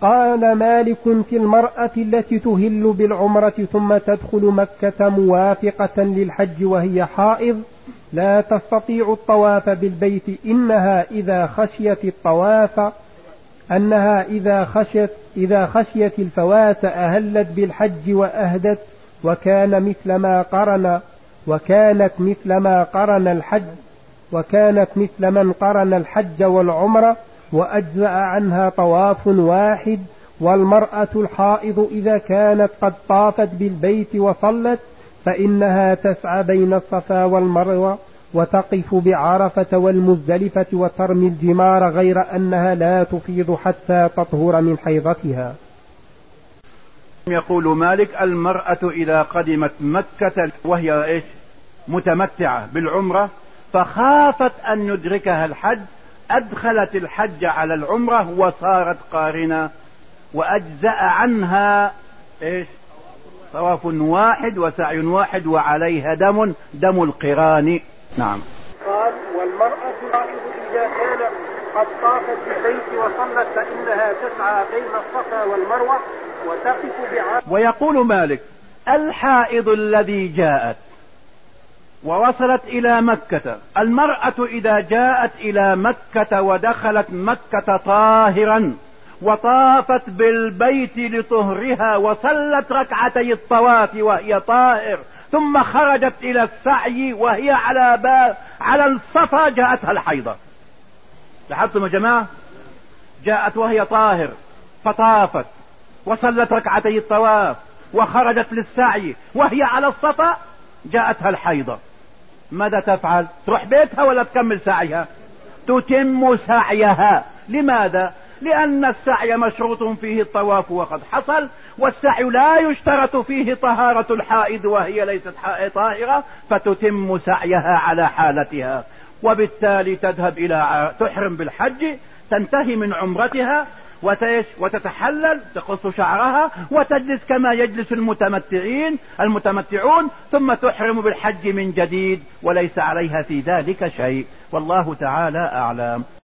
قال مالك في المرأة التي تهل بالعمرة ثم تدخل مكة موافقة للحج وهي حائض لا تستطيع الطواف بالبيت إنها إذا خشيت الطواف أنها إذا خشيت إذا خشيت الفوات أهلت بالحج وأهدت وكان مثل ما قرن وكانت مثل ما قرن الحج وكانت مثل من قرن الحج والعمرة وأجزأ عنها طواف واحد والمرأة الحائض إذا كانت قد طافت بالبيت وصلت فإنها تسعى بين الصفا والمروة وتقف بعرفة والمزدلفة وترمي الجمار غير أنها لا تفيض حتى تطهر من حيضتها. يقول مالك المرأة إذا قدمت مكة وهي إيش؟ متمتعة بالعمرة فخافت أن يدركها الحج أدخلت الحج على العمرة وصارت قارنة وأجزأ عنها إيش؟ طواف واحد وسعي واحد وعليها دم دم القران. نعم. قال والمرأة إذا كان قد طافت بالبيت وصلت فإنها تسعى بين الصفا والمروة وتقف بعاد ويقول مالك الحائض الذي جاءت ووصلت إلى مكة. المرأة إذا جاءت إلى مكة ودخلت مكة طاهرا وطافت بالبيت لطهرها وصلت ركعتي الطواف وهي طاهر ثم خرجت إلى السعي وهي على باب على الصفا جاءتها الحيضة. لاحظتم يا جماعة؟ جاءت وهي طاهر فطافت وصلت ركعتي الطواف وخرجت للسعي وهي على الصفا جاءتها الحيضة. ماذا تفعل؟ تروح بيتها ولا تكمل سعيها؟ تتم سعيها. لماذا؟ لأن السعي مشروط فيه الطواف وقد حصل والسعي لا يشترط فيه طهارة الحائض وهي ليست طاهرة فتتم سعيها على حالتها. وبالتالي تذهب إلى تحرم بالحج تنتهي من عمرتها وتتحلل تقص شعرها وتجلس كما يجلس المتمتعين المتمتعون ثم تحرم بالحج من جديد وليس عليها في ذلك شيء. والله تعالى أعلم.